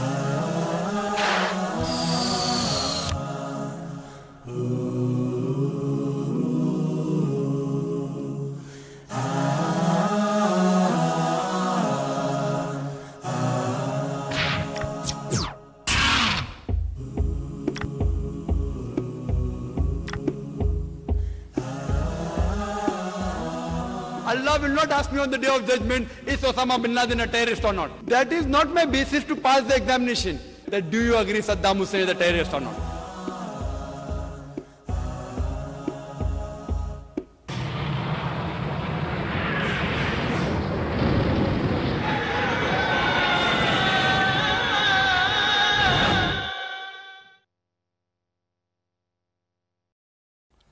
Ah. Allah will not ask me on the day of judgment, is Osama bin Laden a terrorist or not? That is not my basis to pass the examination. That do you agree Saddam Hussein is a terrorist or not?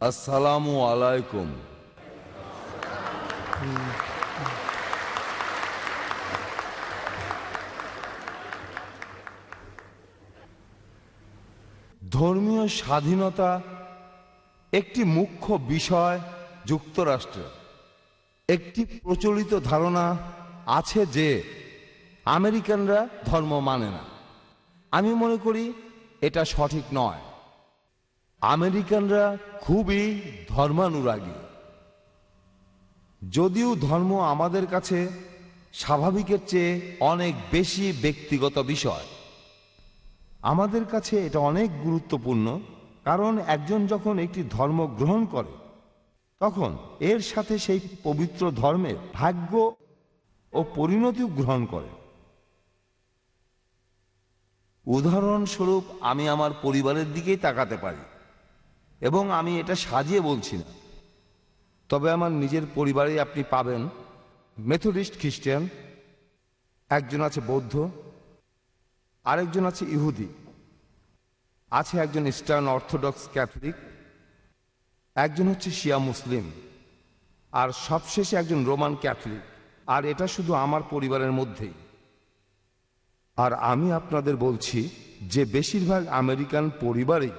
আসসালামু আলাইকুম ধর্মীয় স্বাধীনতা একটি মুখ্য বিষয় যুক্তরাষ্ট্রে। একটি প্রচলিত ধারণা আছে যে আমেরিকানরা ধর্ম মানে না। আমি মনে করি এটা সঠিক নয়। আমেরিকানরা খুবই ধর্মানুরাগী। যদিও ধর্ম আমাদের কাছে স্বাভাবিকের চেয়ে অনেক বেশি ব্যক্তিগত বিষয়। আমাদের কাছে এটা অনেক গুরুত্বপূর্ণ, কারণ একজন যখন একটি ধর্ম গ্রহণ করে, তখন এর সাথে সেই পবিত্র ধর্মের ভাগ্য ও পরিণতিও গ্রহণ করে। উদাহরণস্বরূপ, আমি আমার পরিবারের দিকেই তাকাতে পারি এবং আমি এটা সাজিয়ে বলছি না। তবে আমার নিজের পরিবারে আপনি পাবেন। মেথডিস্ট খ্রিস্টান একজন আছে বৌদ্ধ আরেকজন আছে ইহুদি, আছে একজন ইস্টার্ন অর্থোডক্স ক্যাথলিক, একজন হচ্ছে শিয়া মুসলিম, আর সবশেষে একজন রোমান ক্যাথলিক। আর এটা শুধু আমার পরিবারের মধ্যেই। আর আমি আপনাদের বলছি যে বেশিরভাগ আমেরিকান পরিবারেই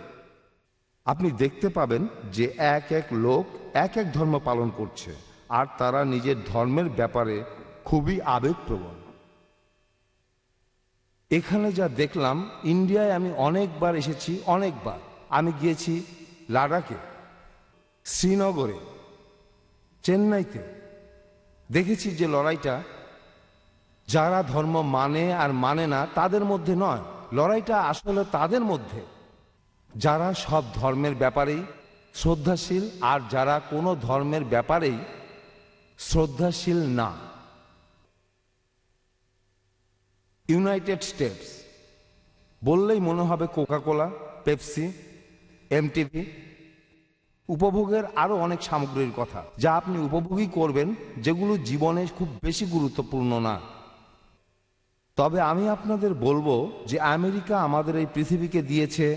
আপনি দেখতে পাবেন যে এক এক লোক এক এক ধর্ম পালন করছে, আর তারা নিজের ধর্মের ব্যাপারে খুবই আবেগপ্রবণ। এখানে যা দেখলাম, ইন্ডিয়ায় আমি অনেকবার এসেছি, অনেকবার। আমি গিয়েছি লাডাখে, শ্রীনগরে, চেন্নাইতে। দেখেছি যে লড়াইটা যারা ধর্ম মানে আর মানে না, তাদের মধ্যে নয়। লড়াইটা আসলে তাদের মধ্যে। যারা সব ধর্মের ব্যাপারেই শ্রদ্ধাশীল আর যারা কোনো ধর্মের ব্যাপারেই শ্রদ্ধাশীল না। ইউনাইটেড স্টেটস বললেই মনে হবে কোকাকোলা পেপসি এমটিভি উপভোগের আরও অনেক সামগ্রীর কথা, যা আপনি উপভোগই করবেন, যেগুলো জীবনে খুব বেশি গুরুত্বপূর্ণ না। তবে আমি আপনাদের বলব যে আমেরিকা আমাদের এই পৃথিবীকে দিয়েছে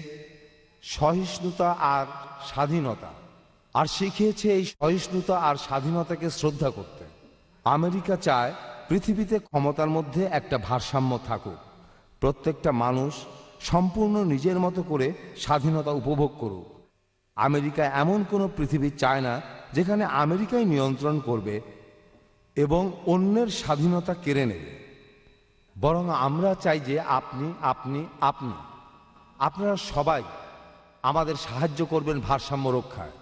সহিষ্ণুতা আর স্বাধীনতা, আর শিখিয়েছে এই সহিষ্ণুতা আর স্বাধীনতাকে শ্রদ্ধা করতে। আমেরিকা চায় পৃথিবীতে ক্ষমতার মধ্যে একটা ভারসাম্য থাকুক। প্রত্যেকটা মানুষ সম্পূর্ণ নিজের মতো করে স্বাধীনতা উপভোগ করুক। আমেরিকা এমন কোনো পৃথিবী চায় না, যেখানে আমেরিকাই নিয়ন্ত্রণ করবে এবং অন্যের স্বাধীনতা কেড়ে নেবে। বরং আমরা চাই যে আপনি আপনি আপনি, আপনারা সবাই আমাদের সাহায্য করবেন ভারসাম্য রক্ষায়,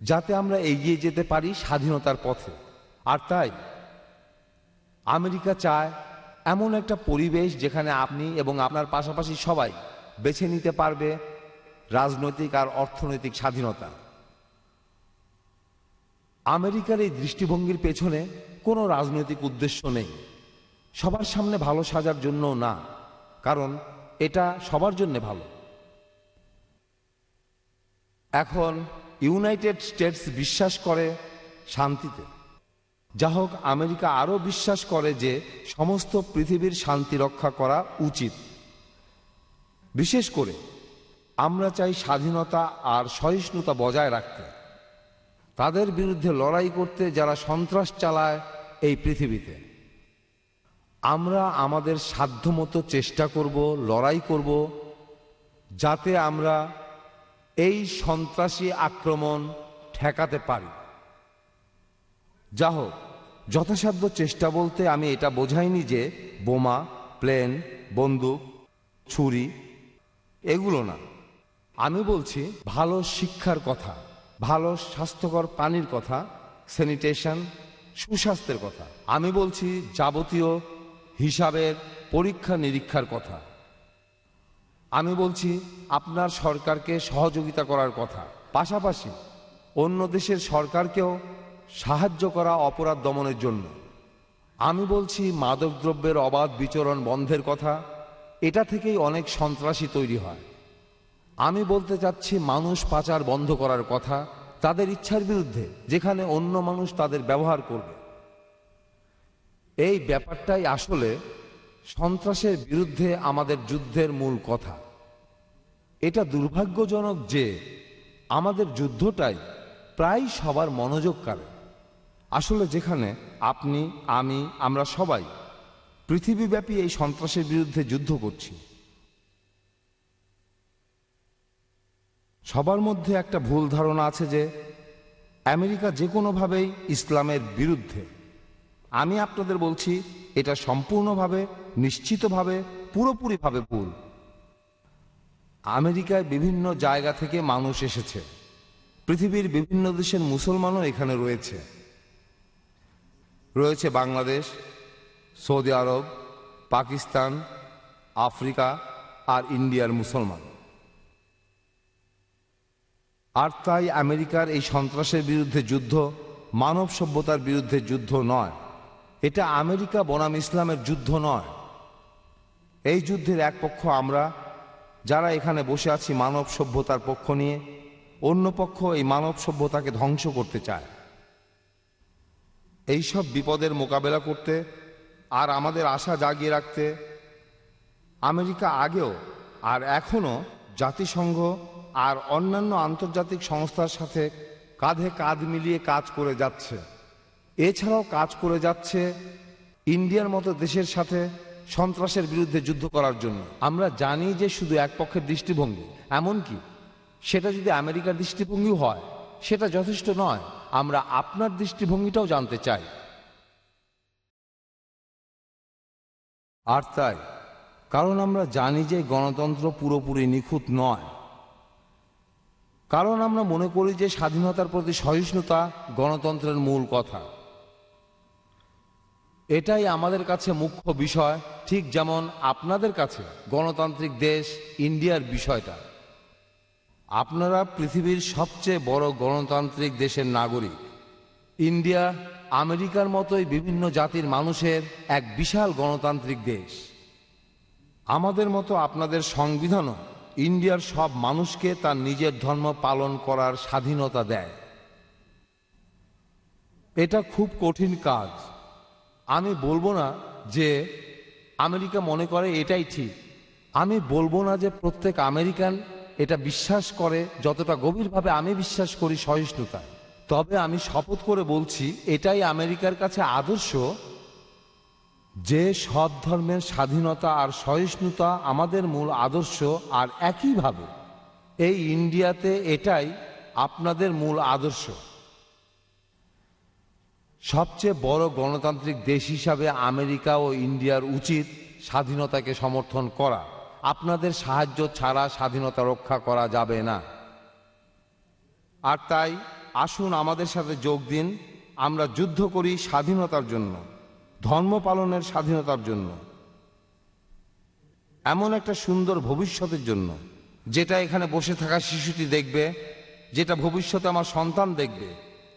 যাতে আমরা এগিয়ে যেতে পারি স্বাধীনতার পথে। আর তাই, আমেরিকা চায় এমন একটা পরিবেশ যেখানে আপনি এবং আপনার পাশাপাশি সবাই বেছে নিতে পারবে রাজনৈতিক আর অর্থনৈতিক স্বাধীনতা। আমেরিকার এই দৃষ্টিভঙ্গির পেছনে কোনো রাজনৈতিক উদ্দেশ্য নেই। সবার সামনে ভালো সাজার জন্য না, কারণ এটা সবার জন্য ভালো। এখন ইউনাইটেড স্টেটস বিশ্বাস করে শান্তিতে। যা হোক, আমেরিকা আরও বিশ্বাস করে যে সমস্ত পৃথিবীর শান্তি রক্ষা করা উচিত। বিশেষ করে, আমরা চাই স্বাধীনতা আর সহিষ্ণুতা বজায় রাখতে। তাদের বিরুদ্ধে লড়াই করতে যারা সন্ত্রাস চালায় এই পৃথিবীতে। আমরা আমাদের সাধ্যমতো চেষ্টা করব, লড়াই করব, যাতে আমরা এই সন্ত্রাসী আক্রমণ ঠেকাতে পারি। যা হোক যথাসাধ্য চেষ্টা বলতে আমি এটা বোঝাইনি যে বোমা, প্লেন, বন্দুক, ছুরি, এগুলো না। আমি বলছি ভালো শিক্ষার কথা, ভালো স্বাস্থ্যকর পানির কথা, স্যানিটেশন, সুস্বাস্থ্যের কথা। আমি বলছি যাবতীয় হিসাবের পরীক্ষা নিরীক্ষার কথা। আমি বলছি আপনার সরকারকে সহযোগিতা করার কথা। পাশাপাশি অন্য দেশের সরকারকেও সাহায্য করা অপরাধ দমনের জন্য। আমি বলছি মাদকদ্রব্যের অবাধ বিচরণ বন্ধের কথা, এটা থেকেই অনেক সন্ত্রাসী তৈরি হয়। আমি বলতে চাচ্ছি মানুষ পাচার বন্ধ করার কথা, তাদের ইচ্ছার বিরুদ্ধে, যেখানে অন্য মানুষ তাদের ব্যবহার করবে। এই ব্যাপারটাই আসলে সন্ত্রাসের বিরুদ্ধে আমাদের যুদ্ধের মূল কথা। এটা দুর্ভাগ্যজনক যে আমাদের যুদ্ধটাই প্রায় সবার মনোযোগ কাড়ে। আসলে যেখানে আপনি, আমি, আমরা সবাই পৃথিবীব্যাপী এই সন্ত্রাসের বিরুদ্ধে যুদ্ধ করছি। সবার মধ্যে একটা ভুল ধারণা আছে যে আমেরিকা যে কোনোভাবেই ইসলামের বিরুদ্ধে, আমি আপনাদের বলছি, এটা সম্পূর্ণভাবে, নিশ্চিতভাবে, পুরোপুরিভাবে ভুল। আমেরিকায় বিভিন্ন জায়গা থেকে মানুষ এসেছে। পৃথিবীর বিভিন্ন দেশের মুসলমানও এখানে রয়েছে। রয়েছে Bangladesh, Saudi Arab, Pakistan, Africa আর ইন্ডিয়ার মুসলমান। আর তাই আমেরিকার এই সন্ত্রাসের বিরুদ্ধে যুদ্ধ মানব সভ্যতার বিরুদ্ধে যুদ্ধ নয়। এটা আমেরিকা বনাম ইসলামের যুদ্ধ নয়। এই যুদ্ধের এক পক্ষ আমরা, যারা এখানে বসে আছি মানব সভ্যতার পক্ষ নিয়ে, অন্য পক্ষ এই মানব সভ্যতাকে ধ্বংস করতে চায়। এই সব বিপদের মোকাবেলা করতে আর আমাদের আশা জাগিয়ে রাখতে আমেরিকা আগেও আর এখনও জাতিসংঘ আর অন্যান্য আন্তর্জাতিক সংস্থার সাথে কাঁধে কাঁধ মিলিয়ে কাজ করে যাচ্ছে। এছাড়াও কাজ করে যাচ্ছে ইন্ডিয়ার মতো দেশের সাথে সন্ত্রাসের বিরুদ্ধে যুদ্ধ করার জন্য। আমরা জানি যে শুধু এক পক্ষের দৃষ্টিভঙ্গি, এমনকি সেটা যদি আমেরিকার দৃষ্টিভঙ্গিও হয়, সেটা যথেষ্ট নয়। আমরা আপনার দৃষ্টিভঙ্গিটাও জানতে চাই। আর তাই, কারণ আমরা জানি যে গণতন্ত্র পুরোপুরি নিখুঁত নয়। কারণ আমরা মনে করি যে স্বাধীনতার প্রতি সহিষ্ণুতা গণতন্ত্রের মূল কথা। এটাই আমাদের কাছে মুখ্য বিষয়, ঠিক যেমন আপনাদের কাছে গণতান্ত্রিক দেশ, ইন্ডিয়ার বিষয়টা। আপনারা পৃথিবীর সবচেয়ে বড় গণতান্ত্রিক দেশের নাগরিক। ইন্ডিয়া আমেরিকার মতোই বিভিন্ন জাতির মানুষের এক বিশাল গণতান্ত্রিক দেশ। আমাদের মতো আপনাদের সংবিধানও ইন্ডিয়ার সব মানুষকে তার নিজের ধর্ম পালন করার স্বাধীনতা দেয়। এটা খুব কঠিন কাজ। আমি বলব না যে আমেরিকা মনে করে এটাই ঠিক। আমি বলব না যে প্রত্যেক আমেরিকান এটা বিশ্বাস করে, যতটা গভীরভাবে আমি বিশ্বাস করি সহিষ্ণুতায় তবে আমি শপথ করে বলছি, এটাই আমেরিকার কাছে আদর্শ যে সব ধর্মের স্বাধীনতা আর সহিষ্ণুতা আমাদের মূল আদর্শ আর একইভাবে। এই ইন্ডিয়াতে এটাই আপনাদের মূল আদর্শ। সবচেয়ে বড় গণতান্ত্রিক দেশ হিসাবে আমেরিকা ও ইন্ডিয়ার উচিত স্বাধীনতাকে সমর্থন করা। আপনাদের সাহায্য ছাড়া স্বাধীনতা রক্ষা করা যাবে না। আর তাই, আসুন আমাদের সাথে যোগ দিন। আমরা যুদ্ধ করি স্বাধীনতার জন্য, ধর্ম পালনের স্বাধীনতার জন্য। এমন একটা সুন্দর ভবিষ্যতের জন্য, যেটা এখানে বসে থাকা শিশুটি দেখবে, যেটা ভবিষ্যতে আমার সন্তান দেখবে,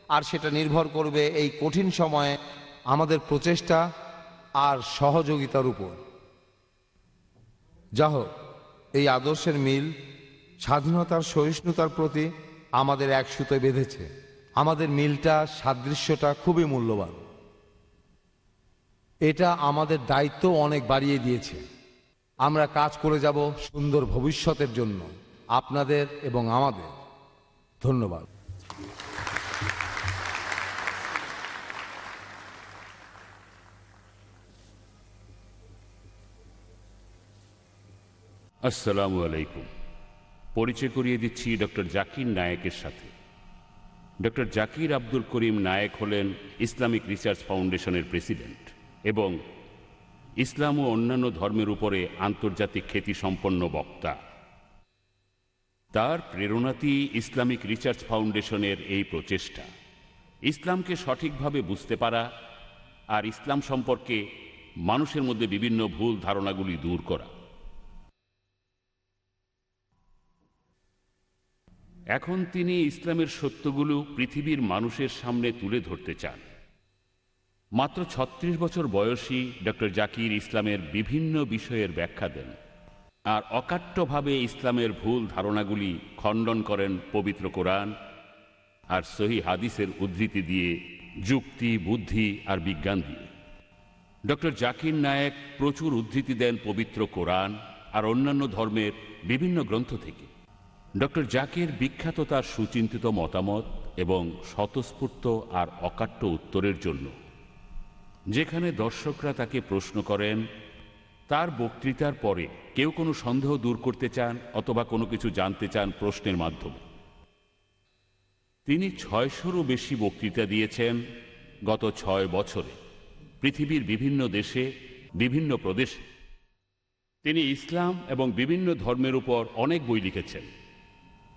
আর সেটা নির্ভর করবে এই কঠিন সময়ে আমাদের প্রচেষ্টা আর সহযোগিতার উপর। যা হোক, এই আদর্শের মিল, স্বাধীনতার সহিষ্ণুতার প্রতি আমাদের এক সুতোয় বেঁধেছে। আমাদের মিলটা, সাদৃশ্যটা খুবই মূল্যবান। এটা আমাদের দায়িত্ব অনেক বাড়িয়ে দিয়েছে। আমরা কাজ করে যাব সুন্দর ভবিষ্যতের জন্য, আপনাদের এবং আমাদের। ধন্যবাদ। আসসালামু আলাইকুম। পরিচয় করিয়ে দিচ্ছি ডক্টর জাকির নায়েকের সাথে। ডক্টর জাকির আব্দুল করিম নায়েক হলেন ইসলামিক রিসার্চ ফাউন্ডেশনের প্রেসিডেন্ট এবং ইসলাম ও অন্যান্য ধর্মের উপরে আন্তর্জাতিক খ্যাতিসম্পন্ন বক্তা। তার প্রেরণাতেই ইসলামিক রিসার্চ ফাউন্ডেশনের এই প্রচেষ্টা। ইসলামকে সঠিকভাবে বুঝতে পারা আর ইসলাম সম্পর্কে মানুষের মধ্যে বিভিন্ন ভুল ধারণাগুলি দূর করা। এখন তিনি ইসলামের সত্যগুলো পৃথিবীর মানুষের সামনে তুলে ধরতে চান। মাত্র ছত্রিশ বছর বয়সী ডক্টর জাকির ইসলামের বিভিন্ন বিষয়ের ব্যাখ্যা দেন আর অকাট্যভাবে ইসলামের ভুল ধারণাগুলি খণ্ডন করেন পবিত্র কোরআন আর সহি হাদিসের উদ্ধৃতি দিয়ে যুক্তি, বুদ্ধি আর বিজ্ঞান দিয়ে। ডক্টর জাকির নায়েক প্রচুর উদ্ধৃতি দেন পবিত্র কোরআন আর অন্যান্য ধর্মের বিভিন্ন গ্রন্থ থেকে। ডক্টর জাকির বিখ্যাত তার সুচিন্তিত মতামত এবং স্বতঃস্ফূর্ত আর অকাট্য উত্তরের জন্য। যেখানে দর্শকরা তাকে প্রশ্ন করেন, তার বক্তৃতার পরে কেউ কোনো সন্দেহ দূর করতে চান অথবা কোনো কিছু জানতে চান প্রশ্নের মাধ্যমে? তিনি ছয়শোরও বেশি বক্তৃতা দিয়েছেন গত ছয় বছরে, পৃথিবীর বিভিন্ন দেশে, বিভিন্ন প্রদেশে। তিনি ইসলাম এবং বিভিন্ন ধর্মের উপর অনেক বই লিখেছেন।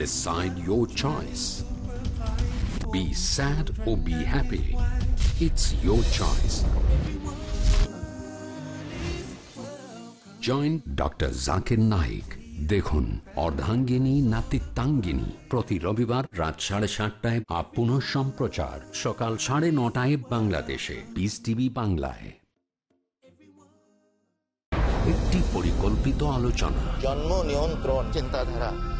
Decide your choice. Be sad or be happy. It's your choice. Join doctor Zakir Naik দেখুন, অর্ধাঙ্গিনী, নাতিত্বাঙ্গিনী। প্রতি রবিবার রাত সাড়ে সাতটায় আপ সম্প্রচার। সকাল সাড়ে নটায় বাংলাদেশে। পিস টিভি বাংলায়। একটি পরিকল্পিত আলোচনা। জন্ম নিয়ন্ত্রণ চিন্তাধারা।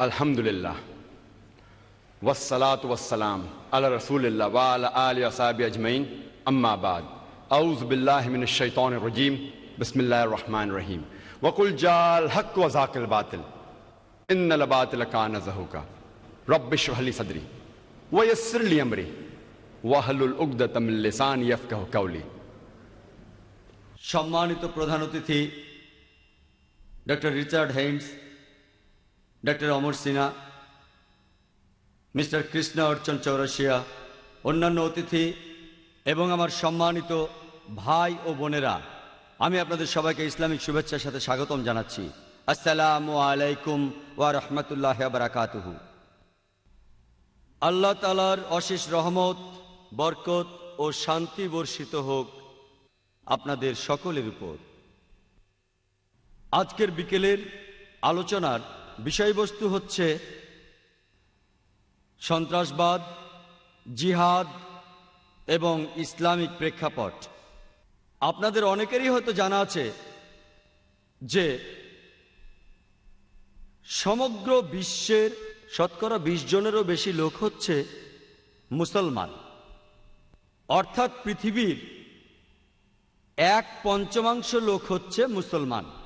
Alhamdulillah. Wassalatu wassalam ala Rasulillah wa ala ali ashabi ajmain. Amma ba'd. A'udhu billahi minash shaitanir rajim. Bismillahir rahmanir rahim. Wa qul ja'al haqq wa zaqal batil. Innal batila kana zahuka. Rabbi shrah li sadri wa yassir li amri wahlul 'uqdatam min lisani yafqahu qawli. সম্মানিত প্রধান অতিথি doctor Richard Haynes doctor Amar Sinha mister Krishna Archan Chaurasia অন্যান্য অতিথি এবং আমার সম্মানিত ভাই ও বোনেরা, আমি আপনাদের সবাইকে ইসলামিক শুভেচ্ছার সাথে স্বাগতম জানাচ্ছি। আসসালামু আলাইকুম ওয়া রহমতুল্লাহ বারাকাতুহু। আল্লাহ তালার অশেষ রহমত, বরকত ও শান্তি বর্ষিত হোক আপনাদের সকলের উপর। আজকের বিকেলের আলোচনার বিষয়বস্তু হচ্ছে সন্ত্রাসবাদ, জিহাদ এবং ইসলামিক প্রেক্ষাপট। আপনাদের অনেকেরই হয়তো জানা আছে যে সমগ্র বিশ্বের শতকরা বিশ জনেরও বেশি লোক হচ্ছে মুসলমান। অর্থাৎ পৃথিবীর এক পঞ্চমাংশ লোক হচ্ছে মুসলমান।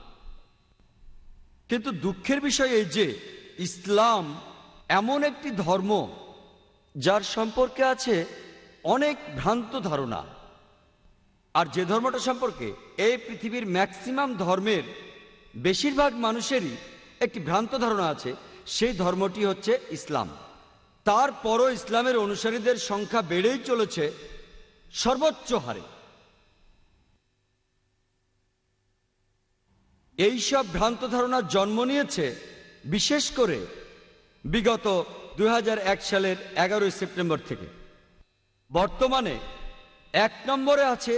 কিন্তু দুঃখের বিষয় এই যে, ইসলাম এমন একটি ধর্ম যার সম্পর্কে আছে অনেক ভ্রান্ত ধারণা। আর যে ধর্মটা সম্পর্কে এই পৃথিবীর ম্যাক্সিমাম ধর্মের বেশিরভাগ মানুষেরই একটি ভ্রান্ত ধারণা আছে, সেই ধর্মটি হচ্ছে ইসলাম। তারপরও ইসলামের অনুসারীদের সংখ্যা বেড়েই চলেছে সর্বোচ্চ হারে। এইসব ভ্রান্ত ধারণার জন্ম নিয়েছে, বিশেষ করে বিগত দু হাজার এক সালের এগারোই সেপ্টেম্বর থেকে। বর্তমানে এক নম্বরে আছে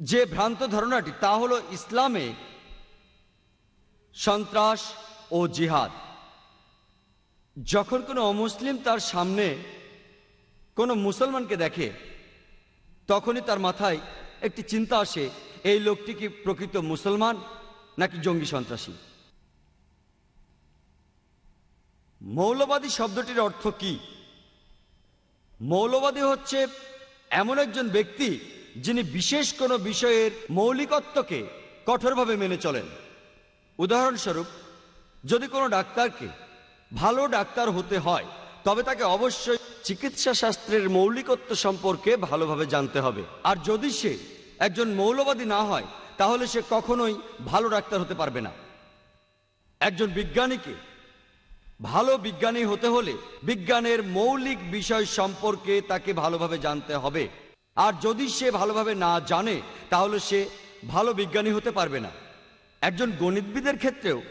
যে ভ্রান্ত ধারণাটি, তা হলো ইসলামে সন্ত্রাস ও জিহাদ। যখন কোনো অমুসলিম তার সামনে কোনো মুসলমানকে দেখে, তখনই তার মাথায় একটি চিন্তা আসে, এই লোকটি কি প্রকৃত মুসলমান? নাকি জঙ্গি সন্ত্রাসী? মৌলবাদী শব্দটির অর্থ কি? মৌলবাদী হচ্ছে এমন একজন ব্যক্তি যিনি বিশেষ কোনো বিষয়ের মৌলিকত্বকে কঠোরভাবে মেনে চলেন। উদাহরণস্বরূপ, যদি কোনো ডাক্তারকে ভালো ডাক্তার হতে হয়, তবে তাকে অবশ্যই চিকিৎসা শাস্ত্রের মৌলিকত্ব সম্পর্কে ভালোভাবে জানতে হবে। আর যদি সে একজন মৌলবাদী না হয় তাহলে সে কখনোই ভালো ডাক্তার হতে পারবে না। একজন বিজ্ঞানীকে, ভালো বিজ্ঞানী হতে হলে বিজ্ঞানের মৌলিক বিষয় সম্পর্কে তাকে ভালোভাবে জানতে হবে। আর যদি সে ভালোভাবে না জানে, তাহলে সে ভালো বিজ্ঞানী হতে পারবে না। একজন গণিতবিদের ক্ষেত্রেও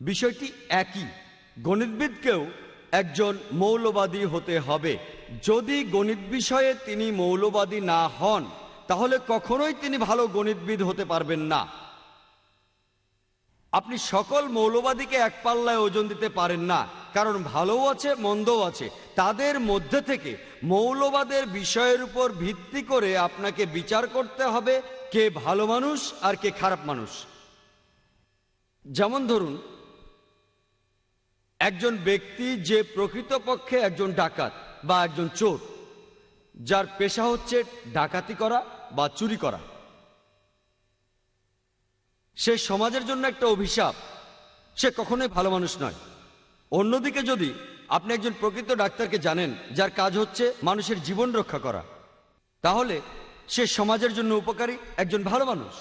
বিষয়টি একই। গণিতবিদকেও একজন মৌলবাদী হতে হবে। যদি গণিত বিষয়ে তিনি মৌলবাদী না হন তাহলে কখনোই তিনি ভালো গণিতবিদ হতে পারবেন না। আপনি সকল মৌলবাদীকে এক পাল্লায় ওজন দিতে পারেন না, কারণ ভালোও আছে, মন্দও আছে। তাদের মধ্যে থেকে মৌলবাদের বিষয়ের উপর ভিত্তি করে আপনাকে বিচার করতে হবে, কে ভালো মানুষ আর কে খারাপ মানুষ। যেমন ধরুন, একজন ব্যক্তি যে প্রকৃতপক্ষে একজন ডাকাত বা একজন চোর, যার পেশা হচ্ছে ডাকাতি করা বা চুরি করা। সে সমাজের জন্য একটা অভিশাপ। সে কখনোই ভালো মানুষ নয়। অন্যদিকে যদি আপনি একজন প্রকৃত ডাক্তারকে জানেন, যার কাজ হচ্ছে মানুষের জীবন রক্ষা করা, তাহলে সে সমাজের জন্য উপকারী একজন ভালো মানুষ।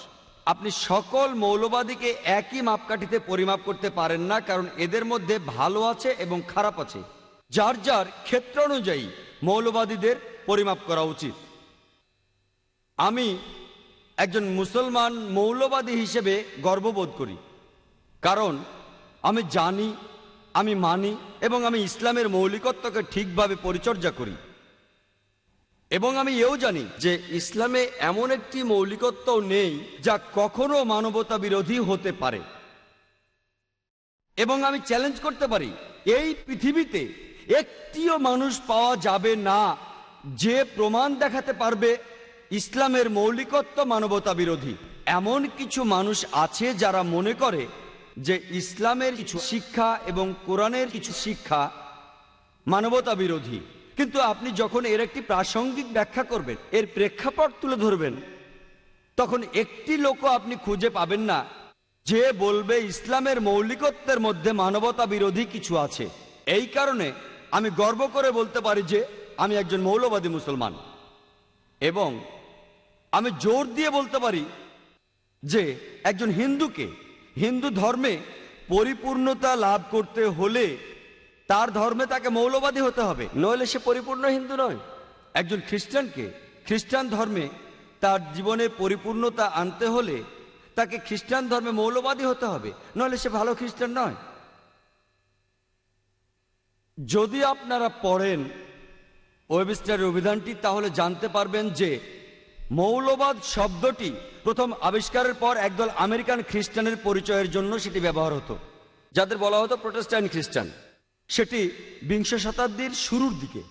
আপনি সকল মৌলবাদীকে একই মাপকাঠিতে পরিমাপ করতে পারেন না, কারণ এদের মধ্যে ভালো আছে এবং খারাপ আছে। যার যার ক্ষেত্র অনুযায়ী মৌলবাদীদের পরিমাপ করা উচিত। আমি একজন মুসলমান মৌলবাদী হিসেবে গর্ববোধ করি। কারণ আমি জানি, আমি মানি এবং আমি ইসলামের মৌলিকত্বকে ঠিকভাবে পরিচর্যা করি। এবং আমি এও জানি যে ইসলামে এমন একটি মৌলিকত্ব নেই যা কখনো মানবতা বিরোধী হতে পারে। এবং আমি চ্যালেঞ্জ করতে পারি, এই পৃথিবীতে একটিও মানুষ পাওয়া যাবে না যে প্রমাণ দেখাতে পারবে ইসলামের মৌলিকত্ব মানবতা বিরোধী। এমন কিছু মানুষ আছে যারা মনে করে যে ইসলামের কিছু শিক্ষা এবং কোরআনের কিছু শিক্ষা মানবতা বিরোধী। কিন্তু আপনি যখন এর একটি প্রাসঙ্গিক ব্যাখ্যা করবেন, এর প্রেক্ষাপট তুলে ধরবেন, তখন একটি লোকও আপনি খুঁজে পাবেন না যে বলবে ইসলামের মৌলিকত্বের মধ্যে মানবতা বিরোধী কিছু আছে। এই কারণে আমি গর্ব করে বলতে পারি যে আমি একজন মৌলবাদী মুসলমান। এবং আমি জোর দিয়ে বলতে পারি যে একজন হিন্দুকে হিন্দু ধর্মে পরিপূর্ণতা লাভ করতে হলে তার ধর্মে তাকে মৌলবাদী হতে হবে। নইলে সে পরিপূর্ণ হিন্দু নয়। একজন খ্রিস্টানকে খ্রিস্টান ধর্মে তার জীবনে পরিপূর্ণতা আনতে হলে তাকে খ্রিস্টান ধর্মে মৌলবাদী হতে হবে। নইলে সে ভালো খ্রিস্টান নয়। যদি আপনারা পড়েন ওয়েবস্টারের অভিধানটি তাহলে জানতে পারবেন যে মৌলবাদ শব্দটি প্রথম আবিষ্কারের পর একদল আমেরিকান খ্রিস্টানের পরিচয়ের জন্য সেটি ব্যবহার হতো, যাদের বলা হতো প্রোটেস্ট্যান্ট খ্রিস্টান। সেটি বিংশ শতাব্দীর শুরুর দিকে,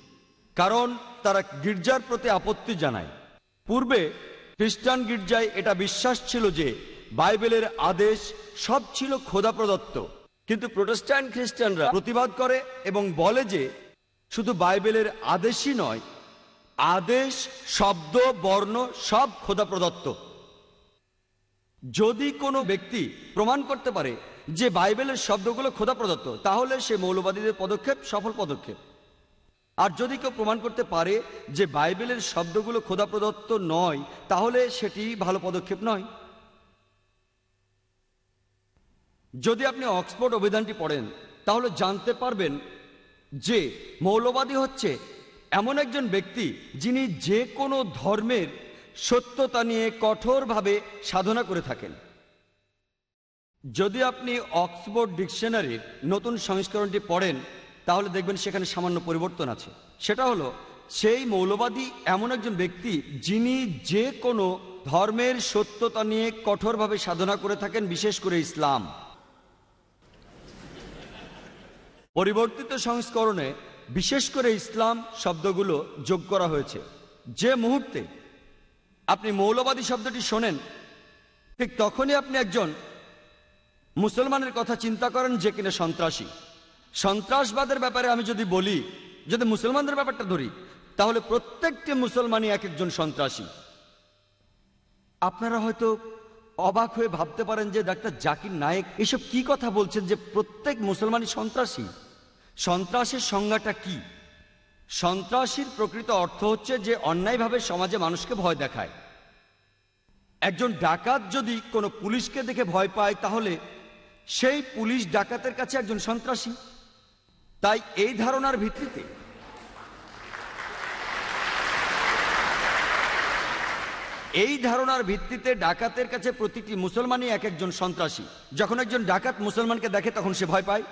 কারণ তারা গির্জার প্রতি আপত্তি জানায়। পূর্বে খ্রিস্টান গির্জায় এটা বিশ্বাস ছিল যে বাইবেলের আদেশ সব ছিল খোদা প্রদত্ত কিন্তু প্রোটেস্ট্যান্ট খ্রিস্টানরা প্রতিবাদ করে এবং বলে যে শুধু বাইবেলের আদেশই নয় আদেশ, শব্দ, বর্ণ সব খোদা প্রদত্ত। যদি কোনো ব্যক্তি প্রমাণ করতে পারে যে বাইবেলের শব্দগুলো খোদা প্রদত্ত, তাহলে সে মৌলবাদীদের পদক্ষেপ সফল পদক্ষেপ। আর যদি কেউ প্রমাণ করতে পারে যে বাইবেলের শব্দগুলো খোদা প্রদত্ত নয়, তাহলে সেটি ভালো পদক্ষেপ নয়। যদি আপনি অক্সফোর্ড অভিধানটি পড়েন, তাহলে জানতে পারবেন যে মৌলবাদী হচ্ছে এমন একজন ব্যক্তি যিনি যে কোনো ধর্মের সত্যতা নিয়ে কঠোরভাবে সাধনা করে থাকেন। যদি আপনি অক্সফোর্ড ডিকশনারির নতুন সংস্করণটি পড়েন, তাহলে দেখবেন সেখানে সামান্য পরিবর্তন আছে। সেটা হলো, সেই মৌলবাদী এমন একজন ব্যক্তি যিনি যে কোনো ধর্মের সত্যতা নিয়ে কঠোরভাবে সাধনা করে থাকেন, বিশেষ করে ইসলাম। পরিবর্তিত সংস্করণে বিশেষ করে ইসলাম শব্দগুলো যোগ করা হয়েছে। যে মুহূর্তে আপনি মৌলবাদী শব্দটি শোনেন, ঠিক তখনই আপনি একজন মুসলমানের কথা চিন্তা করেন যে কিনা সন্ত্রাসী। সন্ত্রাসবাদের ব্যাপারে আমি যদি বলি, যদি মুসলমানদের ব্যাপারটা ধরি, তাহলে প্রত্যেকটি মুসলমানই এক একজন সন্ত্রাসী। আপনারা হয়তো অবাক হয়ে ভাবতে পারেন যে ডাক্তার জাকির নায়েক এসব কি কথা বলছেন যে প্রত্যেক মুসলমানই সন্ত্রাসী? সন্ত্রাসের সংজ্ঞাটা কি? সন্ত্রাসীর প্রকৃত অর্থ হচ্ছে যে অন্যায়ভাবে সমাজে মানুষকে ভয় দেখায়। একজন ডাকাত যদি কোনো পুলিশকে দেখে ভয় পায়, তাহলে সেই পুলিশ ডাকাতের কাছে একজন সন্ত্রাসী। তাই এই ধারণার ভিত্তিতে এই ধারণার ভিত্তিতে ডাকাতের কাছে প্রতিটি মুসলমানই এক একজন সন্ত্রাসী। যখন একজন ডাকাত মুসলমানকে দেখে, তখন সে ভয় পায়।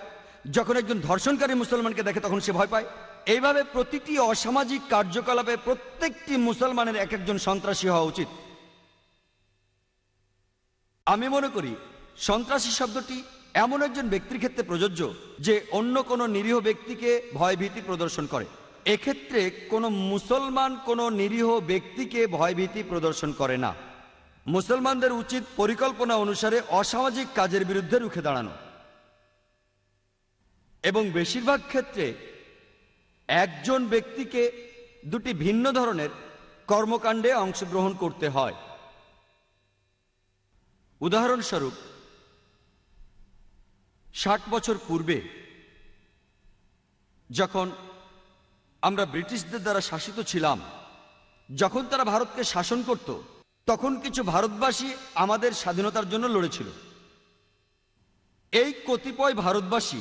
যখন একজন ধর্ষণকারী মুসলমানকে দেখে তখন সে ভয় পায়। এইভাবে প্রতিটি অসামাজিক কার্যকলাপে প্রত্যেকটি মুসলমানের এক একজন সন্ত্রাসী হওয়া উচিত। আমি মনে করি সন্ত্রাসী শব্দটি এমন একজন ব্যক্তির ক্ষেত্রে প্রযোজ্য যে অন্য কোনো নিরীহ ব্যক্তিকে ভয়ভীতি প্রদর্শন করে। এক্ষেত্রে কোনো মুসলমান কোনো নিরীহ ব্যক্তিকে ভয়ভীতি প্রদর্শন করে না। মুসলমানদের উচিত পরিকল্পনা অনুসারে অসামাজিক কাজের বিরুদ্ধে রুখে দাঁড়ানো। এবং বেশিরভাগ ক্ষেত্রে একজন ব্যক্তিকে দুটি ভিন্ন ধরনের কর্মকাণ্ডে অংশগ্রহণ করতে হয়। উদাহরণস্বরূপ, ষাট বছর পূর্বে যখন আমরা ব্রিটিশদের দ্বারা শাসিত ছিলাম, যখন তারা ভারতকে শাসন করত, তখন কিছু ভারতবাসী আমাদের স্বাধীনতার জন্য লড়েছিল। এই কতিপয় ভারতবাসী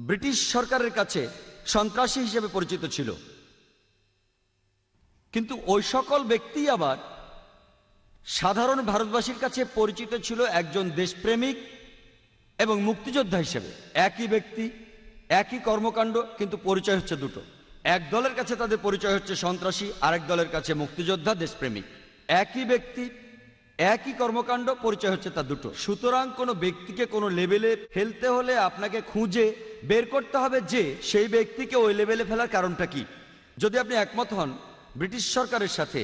ব্রিটিশ সরকারের কাছে সন্ত্রাসী হিসেবে পরিচিত ছিল। কিন্তু ওই সকল ব্যক্তি আবার সাধারণ ভারতবাসীর কাছে পরিচিত ছিল একজন দেশপ্রেমিক এবং মুক্তিযোদ্ধা হিসেবে। একই ব্যক্তি, একই কর্মকাণ্ড, কিন্তু পরিচয় হচ্ছে দুটো। এক দলের কাছে তাদের পরিচয় হচ্ছে সন্ত্রাসী, আরেক দলের কাছে মুক্তিযোদ্ধা, দেশপ্রেমিক। একই ব্যক্তি একই কর্মকাণ্ড, পরিচয় হচ্ছে তার দুটো। সুতরাং কোনো ব্যক্তিকে কোনো লেভেলে ফেলতে হলে আপনাকে খুঁজে বের করতে হবে যে সেই ব্যক্তিকে ওই লেভেলে ফেলার কারণটা কি। যদি আপনি একমত হন ব্রিটিশ সরকারের সাথে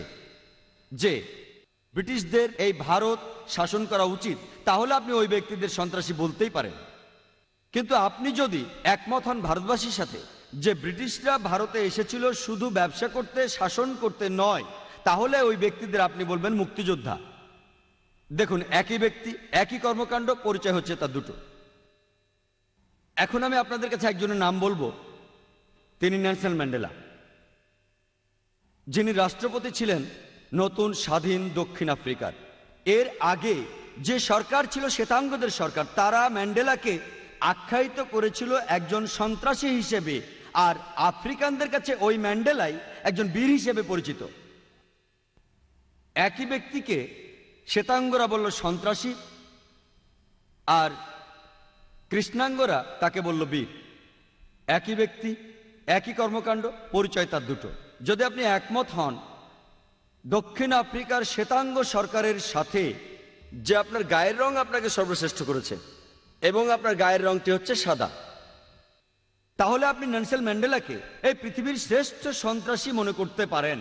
যে ব্রিটিশদের এই ভারত শাসন করা উচিত, তাহলে আপনি ওই ব্যক্তিদের সন্ত্রাসী বলতেই পারেন। কিন্তু আপনি যদি একমত হন ভারতবাসীর সাথে যে ব্রিটিশরা ভারতে এসেছিল শুধু ব্যবসা করতে, শাসন করতে নয়, তাহলে ওই ব্যক্তিদের আপনি বলবেন মুক্তিযোদ্ধা। দেখুন, একই ব্যক্তি, একই কর্মকাণ্ড, পরিচয় হচ্ছে তার দুটো। এখন আমি আপনাদের কাছে একজনের নাম বলব। তিনি নেলসন ম্যান্ডেলা। যিনি রাষ্ট্রপতি ছিলেন নতুন স্বাধীন দক্ষিণ আফ্রিকার। এর আগে যে সরকার ছিল শ্বেতাঙ্গদের সরকার, তারা ম্যান্ডেলাকে আখ্যায়িত করেছিল একজন সন্ত্রাসী হিসেবে, আর আফ্রিকানদের কাছে ওই ম্যান্ডেলাই একজন বীর হিসেবে পরিচিত। একই ব্যক্তিকে শ্বেতাঙ্গরা বলল, সন্ত্রাসী। আর কৃষ্ণাঙ্গরা তাকে বলল, বীর। একই ব্যক্তি, একই কর্মকাণ্ড, পরিচয় তার দুটো। যদি আপনি একমত হন, দক্ষিণ আফ্রিকার শ্বেতাঙ্গ সরকারের সাথে যে আপনার গায়ের রং আপনাকে সর্বশ্রেষ্ঠ করেছে এবং আপনার গায়ের রংটি হচ্ছে সাদা, তাহলে আপনি নেলসন ম্যান্ডেলাকে এই পৃথিবীর শ্রেষ্ঠ সন্ত্রাসী মনে করতে পারেন।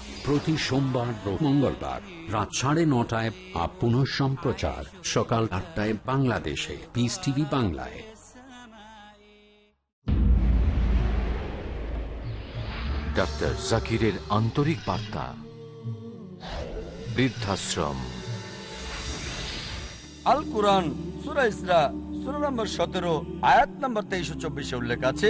প্রতি সোমবার মঙ্গলবার রাত সাড়ে নটায় আপ পুনঃ সম্প্রচার সকাল আটটায় বাংলাদেশে। পিস টিভি বাংলায়। ডাক্তার জাকিরের আন্তরিক বার্তা। বৃদ্ধাশ্রম। আল কোরআন সুরা ইসরা সুরা নম্বর সতেরো আয়াত নম্বর তেইশো চব্বিশে উল্লেখ আছে